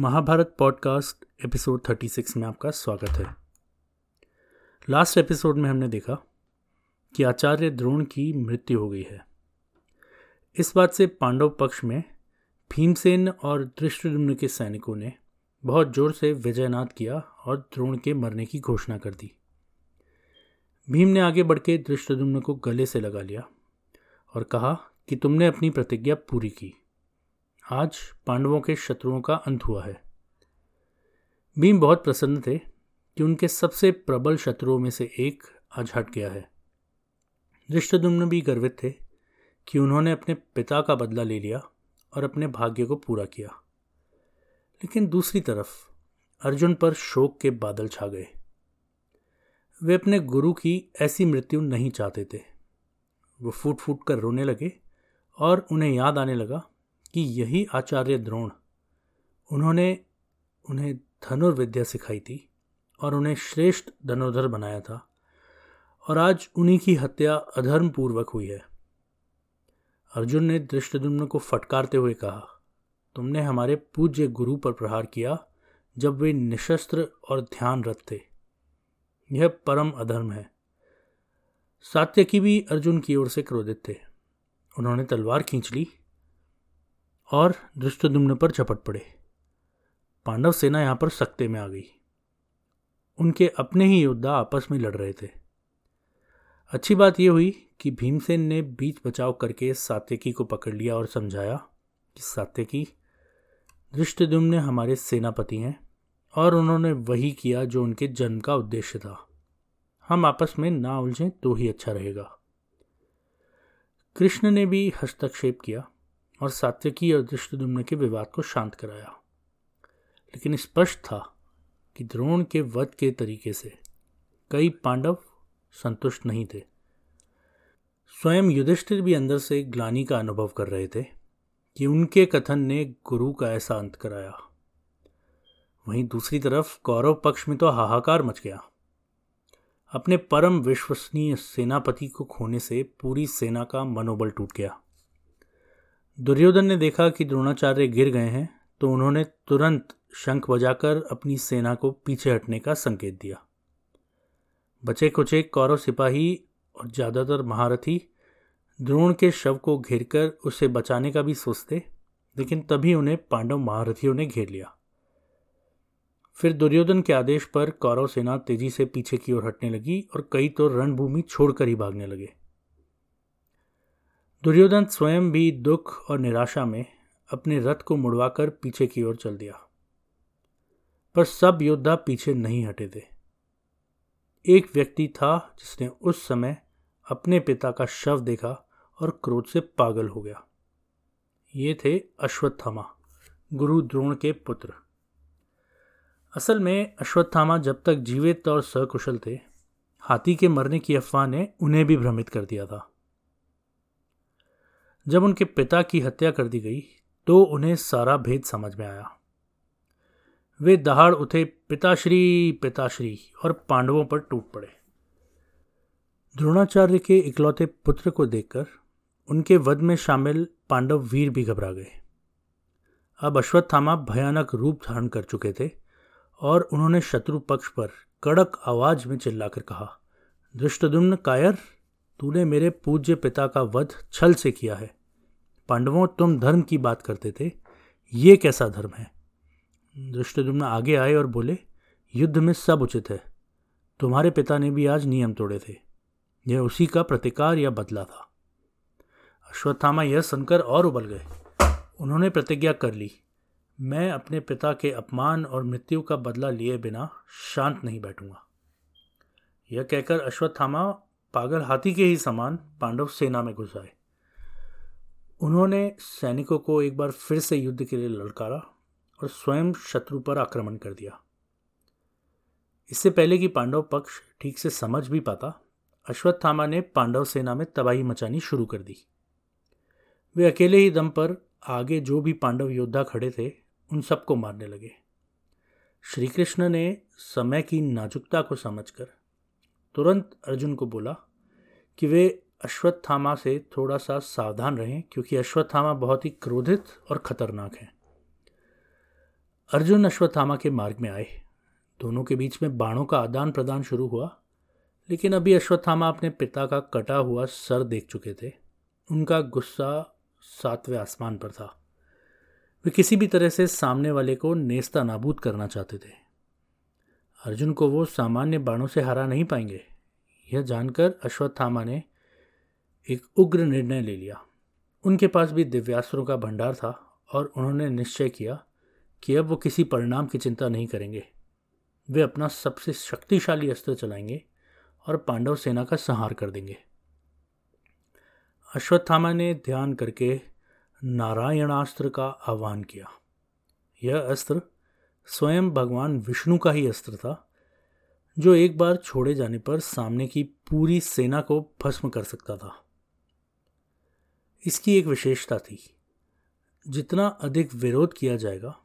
Mahabharat podcast episode 36 में आपका स्वागत है। लास्ट एपिसोड में हमने देखा कि आचार्य द्रोण की मृत्यु हो गई है। इस बात से पांडव पक्ष में भीमसेन और दृष्टदुम्न के सैनिकों ने बहुत ज़ोर से विजयनाथ किया और द्रोण के मरने की घोषणा कर दी। भीम ने आगे बढ़ के दृष्टदुम्न को गले से लगा लिया और कहा कि तुमने अपनी प्रतिज्ञा पूरी की। आज पांडवों के शत्रुओं का अंत हुआ है। भीम बहुत प्रसन्न थे कि उनके सबसे प्रबल शत्रुओं में से एक आज हट गया है। दृष्टदुम्न भी गर्वित थे कि उन्होंने अपने पिता का बदला ले लिया और अपने भाग्य को पूरा किया। लेकिन दूसरी तरफ़ अर्जुन पर शोक के बादल छा गए। वे अपने गुरु की ऐसी मृत्यु नहीं चाहते थे। वो फूट फूट कर रोने लगे और उन्हें याद आने लगा कि यही आचार्य द्रोण, उन्होंने उन्हें धनुर्विद्या सिखाई थी और उन्हें श्रेष्ठ धनुर्धर बनाया था और आज उन्हीं की हत्या अधर्म पूर्वक हुई है। अर्जुन ने दृष्टदुम्न को फटकारते हुए कहा, तुमने हमारे पूज्य गुरु पर प्रहार किया जब वे निशस्त्र और ध्यानरत थे। यह परम अधर्म है। सात्यकी भी अर्जुन की ओर से क्रोधित थे। उन्होंने तलवार खींच ली और दृष्टदुम्न पर झपट पड़े। पांडव सेना यहाँ पर सकते में आ गई। उनके अपने ही योद्धा आपस में लड़ रहे थे। अच्छी बात यह हुई कि भीमसेन ने बीच बचाव करके सात्यकी को पकड़ लिया और समझाया कि सात्यकी दृष्टदुम्न हमारे सेनापति हैं और उन्होंने वही किया जो उनके जन्म का उद्देश्य था। हम आपस में ना उलझें तो ही अच्छा रहेगा। कृष्ण ने भी हस्तक्षेप किया। और सात्यकी और दृष्टदुम्न के विवाद को शांत कराया। लेकिन स्पष्ट था कि द्रोण के वध के तरीके से कई पांडव संतुष्ट नहीं थे। स्वयं युधिष्ठिर भी अंदर से ग्लानी का अनुभव कर रहे थे कि उनके कथन ने गुरु का ऐसा अंत कराया। वहीं दूसरी तरफ़ कौरव पक्ष में तो हाहाकार मच गया। अपने परम विश्वसनीय सेनापति को खोने से पूरी सेना का मनोबल टूट गया। दुर्योधन ने देखा कि द्रोणाचार्य गिर गए हैं तो उन्होंने तुरंत शंख बजाकर अपनी सेना को पीछे हटने का संकेत दिया। बचे कुचे कौरव सिपाही और ज़्यादातर महारथी द्रोण के शव को घेरकर उसे बचाने का भी सोचते, लेकिन तभी उन्हें पांडव महारथियों ने घेर लिया। फिर दुर्योधन के आदेश पर कौरव सेना तेज़ी से पीछे की ओर हटने लगी और कई तो रणभूमि छोड़कर ही भागने लगे। दुर्योधन स्वयं भी दुख और निराशा में अपने रथ को मुड़वाकर पीछे की ओर चल दिया। पर सब योद्धा पीछे नहीं हटे थे। एक व्यक्ति था जिसने उस समय अपने पिता का शव देखा और क्रोध से पागल हो गया। ये थे अश्वत्थामा, गुरु द्रोण के पुत्र। असल में अश्वत्थामा जब तक जीवित और सकुशल थे, हाथी के मरने की अफवाह ने उन्हें भी भ्रमित कर दिया था। जब उनके पिता की हत्या कर दी गई तो उन्हें सारा भेद समझ में आया। वे दहाड़ उठे, पिताश्री पिताश्री, और पांडवों पर टूट पड़े। द्रोणाचार्य के इकलौते पुत्र को देखकर उनके वध में शामिल पांडव वीर भी घबरा गए। अब अश्वत्थामा भयानक रूप धारण कर चुके थे और उन्होंने शत्रु पक्ष पर कड़क आवाज़ में चिल्लाकर कहा, दृष्टदुम्न कायर तूने मेरे पूज्य पिता का वध छल से किया है। पांडवों, तुम धर्म की बात करते थे। ये कैसा धर्म है? दृष्टदुम्न आगे आए और बोले, युद्ध में सब उचित है। तुम्हारे पिता ने भी आज नियम तोड़े थे। यह उसी का प्रतिकार या बदला था। अश्वत्थामा यह सुनकर और उबल गए। उन्होंने प्रतिज्ञा कर ली, मैं अपने पिता के अपमान और मृत्यु का बदला लिए बिना शांत नहीं बैठूँगा। यह कहकर अश्वत्थामा पागल हाथी के ही समान पांडव सेना में घुस आए। उन्होंने सैनिकों को एक बार फिर से युद्ध के लिए ललकारा और स्वयं शत्रु पर आक्रमण कर दिया। इससे पहले कि पांडव पक्ष ठीक से समझ भी पाता, अश्वत्थामा ने पांडव सेना में तबाही मचानी शुरू कर दी। वे अकेले ही दम पर आगे जो भी पांडव योद्धा खड़े थे, उन सबको मारने लगे। श्री कृष्ण ने समय की नाजुकता को समझकर तुरंत अर्जुन को बोला कि वे अश्वत्थामा से थोड़ा सा सावधान रहें, क्योंकि अश्वत्थामा बहुत ही क्रोधित और खतरनाक है। अर्जुन अश्वत्थामा के मार्ग में आए। दोनों के बीच में बाणों का आदान प्रदान शुरू हुआ, लेकिन अभी अश्वत्थामा अपने पिता का कटा हुआ सर देख चुके थे। उनका गुस्सा सातवें आसमान पर था। वे किसी भी तरह से सामने वाले को नेस्ता नाबूद करना चाहते थे। अर्जुन को वो सामान्य बाणों से हरा नहीं पाएँगे। यह जानकर अश्वत्थामा ने एक उग्र निर्णय ले लिया। उनके पास भी दिव्यास्त्रों का भंडार था और उन्होंने निश्चय किया कि अब वो किसी परिणाम की चिंता नहीं करेंगे। वे अपना सबसे शक्तिशाली अस्त्र चलाएँगे और पांडव सेना का संहार कर देंगे। अश्वत्थामा ने ध्यान करके नारायणास्त्र का आह्वान किया। यह अस्त्र स्वयं भगवान विष्णु का ही अस्त्र था, जो एक बार छोड़े जाने पर सामने की पूरी सेना को भस्म कर सकता था। इसकी एक विशेषता थी, जितना अधिक विरोध किया जाएगा,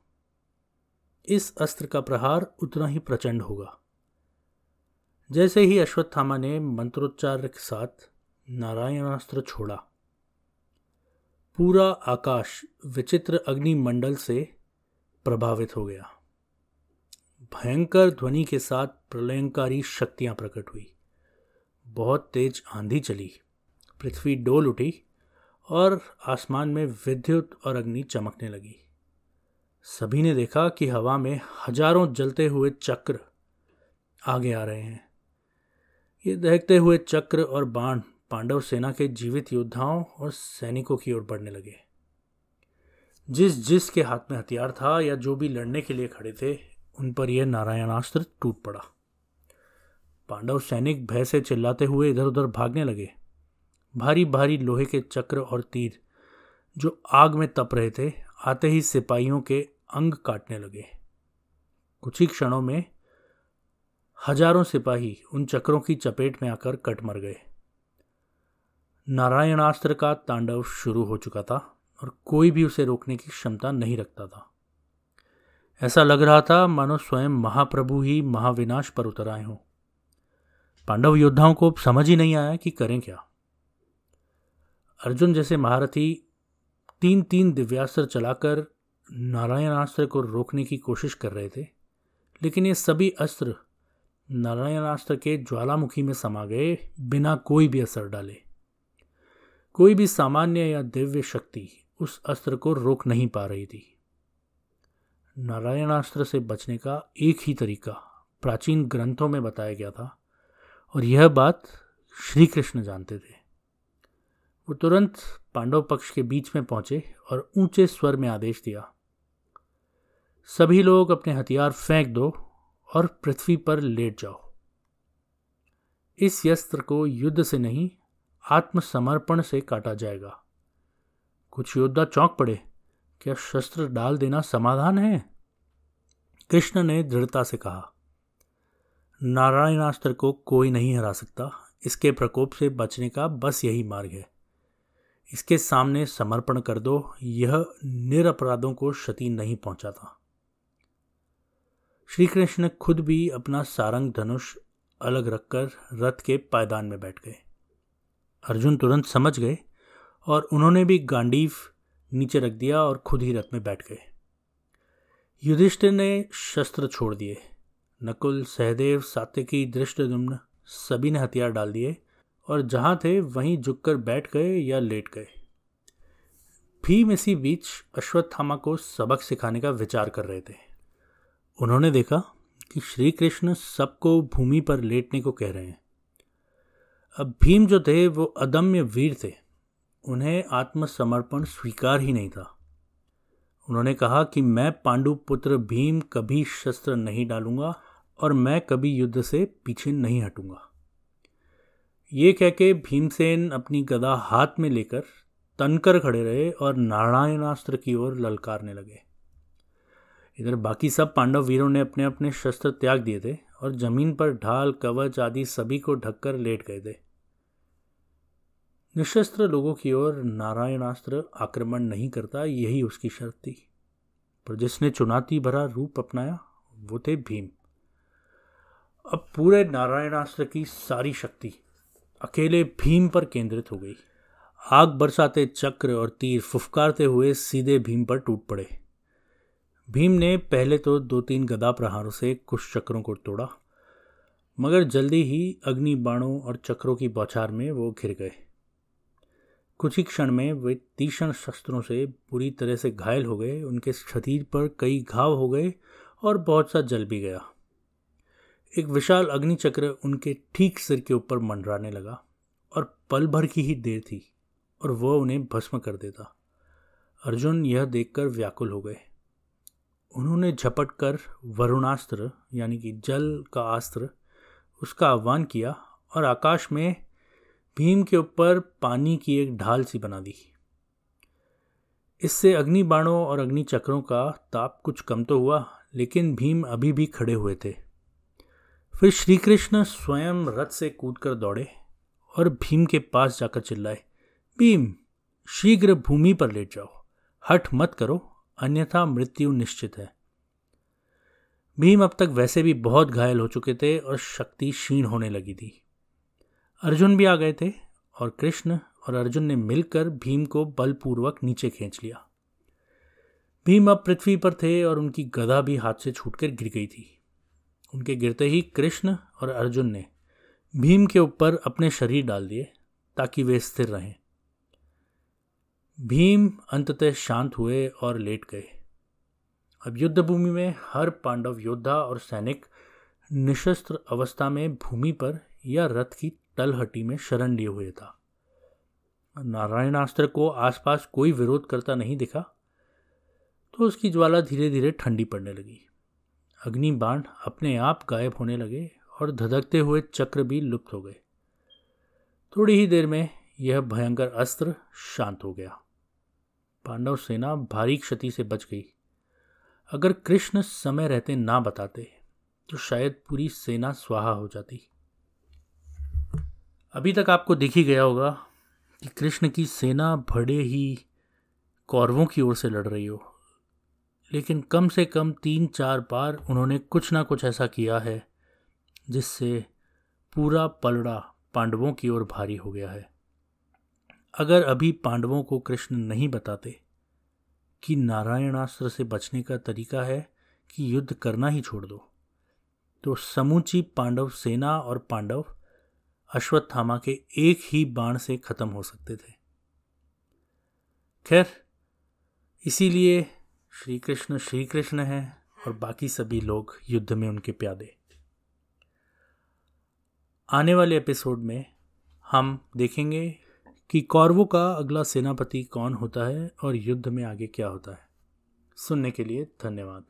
इस अस्त्र का प्रहार उतना ही प्रचंड होगा। जैसे ही अश्वत्थामा ने मंत्रोच्चार के साथ नारायणास्त्र छोड़ा, पूरा आकाश विचित्र अग्निमंडल से प्रभावित हो गया। भयंकर ध्वनि के साथ प्रलयंकारी शक्तियाँ प्रकट हुई। बहुत तेज आंधी चली, पृथ्वी डोल उठी और आसमान में विद्युत और अग्नि चमकने लगी। सभी ने देखा कि हवा में हज़ारों जलते हुए चक्र आगे आ रहे हैं। ये दहकते हुए चक्र और बाण पांडव सेना के जीवित योद्धाओं और सैनिकों की ओर बढ़ने लगे। जिस जिस के हाथ में हथियार था या जो भी लड़ने के लिए खड़े थे उन पर यह नारायणास्त्र टूट पड़ा। पांडव सैनिक भय से चिल्लाते हुए इधर उधर भागने लगे। भारी भारी लोहे के चक्र और तीर, जो आग में तप रहे थे, आते ही सिपाहियों के अंग काटने लगे। कुछ ही क्षणों में हज़ारों सिपाही उन चक्रों की चपेट में आकर कट मर गए। नारायणास्त्र का तांडव शुरू हो चुका था और कोई भी उसे रोकने की क्षमता नहीं रखता था। ऐसा लग रहा था मानो स्वयं महाप्रभु ही महाविनाश पर उतर आए हों। पांडव योद्धाओं को समझ ही नहीं आया कि करें क्या। अर्जुन जैसे महारथी तीन तीन दिव्यास्त्र चलाकर नारायणास्त्र को रोकने की कोशिश कर रहे थे, लेकिन ये सभी अस्त्र नारायणास्त्र के ज्वालामुखी में समा गए बिना कोई भी असर डाले। कोई भी सामान्य या दिव्य शक्ति उस अस्त्र को रोक नहीं पा रही थी। नारायणास्त्र से बचने का एक ही तरीका प्राचीन ग्रंथों में बताया गया था, और यह बात श्री कृष्ण जानते थे। वो तुरंत पांडव पक्ष के बीच में पहुँचे और ऊँचे स्वर में आदेश दिया, सभी लोग अपने हथियार फेंक दो और पृथ्वी पर लेट जाओ। इस यस्त्र को युद्ध से नहीं, आत्मसमर्पण से काटा जाएगा। कुछ योद्धा चौंक पड़े क्या शस्त्र डाल देना समाधान है? कृष्ण ने दृढ़ता से कहा नारायणास्त्र को कोई नहीं हरा सकता। इसके प्रकोप से बचने का बस यही मार्ग है। इसके सामने समर्पण कर दो। यह निरपराधों को क्षति नहीं पहुंचाता। श्री कृष्ण खुद भी अपना सारंग धनुष अलग रखकर रथ के पायदान में बैठ गए। अर्जुन तुरंत समझ गए और उन्होंने भी गांडीव नीचे रख दिया और खुद ही रथ में बैठ गए। युधिष्ठिर ने शस्त्र छोड़ दिए। नकुल, सहदेव सात्यकी दृष्टदुम्न सभी ने हथियार डाल दिए और जहाँ थे वहीं झुककर बैठ गए या लेट गए। भीम इसी बीच अश्वत्थामा को सबक सिखाने का विचार कर रहे थे। उन्होंने देखा कि श्री कृष्ण सबको भूमि पर लेटने को कह रहे हैं। अब भीम जो थे वो अदम्य वीर थे। उन्हें आत्मसमर्पण स्वीकार ही नहीं था। उन्होंने कहा कि मैं पांडुपुत्र भीम कभी शस्त्र नहीं डालूँगा और मैं कभी युद्ध से पीछे नहीं हटूँगा। ये कह के भीमसेन अपनी गदा हाथ में लेकर तनकर खड़े रहे और नारायणास्त्र की ओर ललकारने लगे। इधर बाकी सब पांडव वीरों ने अपने अपने शस्त्र त्याग दिए थे और ज़मीन पर ढाल, कवच आदि सभी को ढककर लेट गए थे। निशस्त्र लोगों की ओर नारायणास्त्र आक्रमण नहीं करता, यही उसकी शर्त थी। पर जिसने चुनौती भरा रूप अपनाया, वो थे भीम। अब पूरे नारायणास्त्र की सारी शक्ति अकेले भीम पर केंद्रित हो गई। आग बरसाते चक्र और तीर फुफकारते हुए सीधे भीम पर टूट पड़े। भीम ने पहले तो दो तीन गदा प्रहारों से कुछ चक्रों को तोड़ा, मगर जल्दी ही अग्नि बाणों और चक्रों की बौछार में वो घिर गए। कुछ ही क्षण में वे तीक्ष्ण शस्त्रों से पूरी तरह से घायल हो गए, उनके शरीर पर कई घाव हो गए और बहुत सा जल भी गया। एक विशाल अग्निचक्र उनके ठीक सिर के ऊपर मंडराने लगा और पल भर की ही देर थी और वह उन्हें भस्म कर देता। अर्जुन यह देखकर व्याकुल हो गए। उन्होंने झपट कर वरुणास्त्र, यानी कि जल का अस्त्र, उसका आह्वान किया और आकाश में भीम के ऊपर पानी की एक ढाल सी बना दी। इससे अग्नि बाणों और अग्नि चक्रों का ताप कुछ कम तो हुआ, लेकिन भीम अभी भी खड़े हुए थे। फिर श्री कृष्ण स्वयं रथ से कूदकर दौड़े और भीम के पास जाकर चिल्लाए, भीम, शीघ्र भूमि पर लेट जाओ। हट मत करो, अन्यथा मृत्यु निश्चित है। भीम अब तक वैसे भी बहुत घायल हो चुके थे और शक्ति क्षीण होने लगी थी। अर्जुन भी आ गए थे और कृष्ण और अर्जुन ने मिलकर भीम को बलपूर्वक नीचे खींच लिया। भीम अब पृथ्वी पर थे और उनकी गदा भी हाथ से छूटकर गिर गई थी। उनके गिरते ही कृष्ण और अर्जुन ने भीम के ऊपर अपने शरीर डाल दिए ताकि वे स्थिर रहें। भीम अंततः शांत हुए और लेट गए। अब युद्ध भूमि में हर पांडव योद्धा और सैनिक निशस्त्र अवस्था में भूमि पर या रथ की तलहटी में शरण लिए हुए था। नारायणास्त्र को आसपास कोई विरोध करता नहीं दिखा तो उसकी ज्वाला धीरे धीरे ठंडी पड़ने लगी। अग्नि बाण अपने आप गायब होने लगे और धधकते हुए चक्र भी लुप्त हो गए। थोड़ी ही देर में यह भयंकर अस्त्र शांत हो गया। पांडव सेना भारी क्षति से बच गई। अगर कृष्ण समय रहते ना बताते तो शायद पूरी सेना स्वाहा हो जाती। अभी तक आपको दिख ही गया होगा कि कृष्ण की सेना भड़े ही कौरवों की ओर से लड़ रही हो। लेकिन कम से कम तीन चार बार उन्होंने कुछ ना कुछ ऐसा किया है, जिससे पूरा पलड़ा पांडवों की ओर भारी हो गया है। अगर अभी पांडवों को कृष्ण नहीं बताते कि नारायणास्त्र से बचने का तरीका है कि युद्ध करना ही छोड़ दो तो समूची पांडव सेना और पांडव अश्वत्थामा के एक ही बाण से खत्म हो सकते थे। खैर, इसीलिए श्री कृष्ण श्री कृष्ण है और बाकी सभी लोग युद्ध में उनके प्यादे। आने वाले एपिसोड में हम देखेंगे कि कौरवों का अगला सेनापति कौन होता है और युद्ध में आगे क्या होता है। सुनने के लिए धन्यवाद।